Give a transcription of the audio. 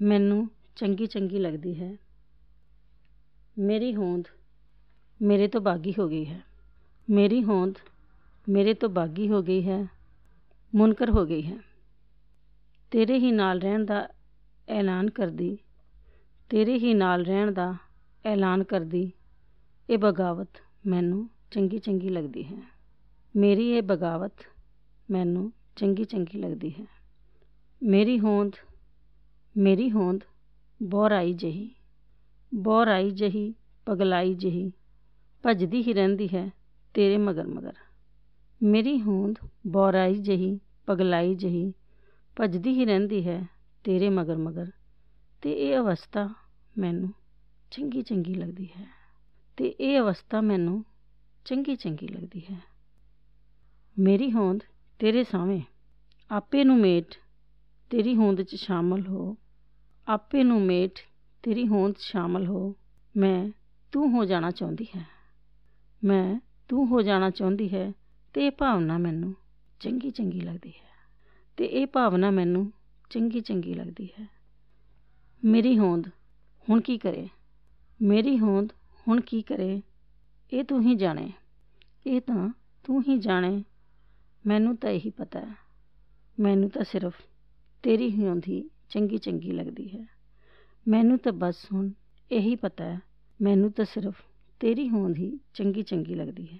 ਮੈਨੂੰ ਚੰਗੀ ਚੰਗੀ ਲੱਗਦੀ ਹੈ। ਮੇਰੀ ਹੋਂਦ ਮੇਰੇ ਤੋਂ ਬਾਗੀ ਹੋ ਗਈ ਹੈ। ਮੇਰੀ ਹੋਂਦ ਮੇਰੇ ਤੋਂ ਬਾਗੀ ਹੋ ਗਈ ਹੈ। ਮੁਨਕਰ ਹੋ ਗਈ ਹੈ। ਤੇਰੇ ਹੀ ਨਾਲ ਰਹਿਣ ਦਾ ਐਲਾਨ ਕਰਦੀ, ਤੇਰੇ ਹੀ ਨਾਲ ਰਹਿਣ ਦਾ ਐਲਾਨ ਕਰਦੀ, ਇਹ ਬਗਾਵਤ ਮੈਨੂੰ ਚੰਗੀ ਚੰਗੀ ਲੱਗਦੀ ਹੈ। ਮੇਰੀ ਇਹ ਬਗਾਵਤ ਮੈਨੂੰ ਚੰਗੀ ਚੰਗੀ ਲੱਗਦੀ ਹੈ। ਮੇਰੀ ਹੋਂਦ ਮੇਰੀ ਹੋਂਦ ਬੋਰਾਈ ਜਹੀ ਬੋਰਾਈ ਜਹੀ, ਪਗਲਾਈ ਜਹੀ, ਭੱਜਦੀ ਹੀ ਰਹਿੰਦੀ ਹੈ ਤੇਰੇ ਮਗਰ ਮਗਰ। ਮੇਰੀ ਹੋਂਦ ਬੋਹਰਾਈ ਜਹੀ, ਪਗਲਾਈ ਜਹੀ, ਭੱਜਦੀ ਹੀ ਰਹਿੰਦੀ ਹੈ ਤੇਰੇ ਮਗਰ ਮਗਰ। ਤੇ ਇਹ ਅਵਸਥਾ ਮੈਨੂੰ ਚੰਗੀ ਚੰਗੀ ਲੱਗਦੀ ਹੈ। ਤੇ ਇਹ ਅਵਸਥਾ ਮੈਨੂੰ ਚੰਗੀ ਚੰਗੀ ਲੱਗਦੀ ਹੈ। ਮੇਰੀ ਹੋਂਦ ਤੇਰੇ ਸਾਹਵੇਂ ਆਪੇ ਨੂੰ ਮੇਟ ਤੇਰੀ ਹੋਂਦ 'ਚ ਸ਼ਾਮਲ ਹੋ ਆਪੇ ਨੂੰ ਮੇਟ ਤੇਰੀ ਹੋਂਦ 'ਚ ਸ਼ਾਮਲ ਹੋ। ਮੈਂ ਤੂੰ ਹੋ ਜਾਣਾ ਚਾਹੁੰਦੀ ਹੈ। ਮੈਂ ਤੂੰ ਹੋ ਜਾਣਾ ਚਾਹੁੰਦੀ ਹੈ ਤੇ ਇਹ ਭਾਵਨਾ ਮੈਨੂੰ ਚੰਗੀ ਚੰਗੀ ਲੱਗਦੀ ਹੈ। ਤੇ ਇਹ ਭਾਵਨਾ ਮੈਨੂੰ ਚੰਗੀ ਚੰਗੀ ਲੱਗਦੀ ਹੈ। ਮੇਰੀ ਹੋਂਦ ਹੁਣ ਕੀ ਕਰੇ? ਮੇਰੀ ਹੋਂਦ ਹੁਣ ਕੀ ਕਰੇ? ਇਹ ਤੂੰ ਹੀ ਜਾਣੇ। ਇਹ ਤਾਂ ਤੂੰ ਹੀ ਜਾਣੇ। ਮੈਨੂੰ ਤਾਂ ਇਹੀ ਪਤਾ ਹੈ। ਮੈਨੂੰ ਤਾਂ ਸਿਰਫ ਤੇਰੀ ਹੀ ਹੋਂਦ ਹੀ ਚੰਗੀ ਚੰਗੀ ਲੱਗਦੀ ਹੈ। ਮੈਨੂੰ ਤਾਂ ਬਸ ਹੁਣ ਇਹੀ ਪਤਾ ਹੈ। ਮੈਨੂੰ ਤਾਂ ਸਿਰਫ ਤੇਰੀ ਹੋਂਦ ਹੀ ਚੰਗੀ ਚੰਗੀ ਲੱਗਦੀ ਹੈ।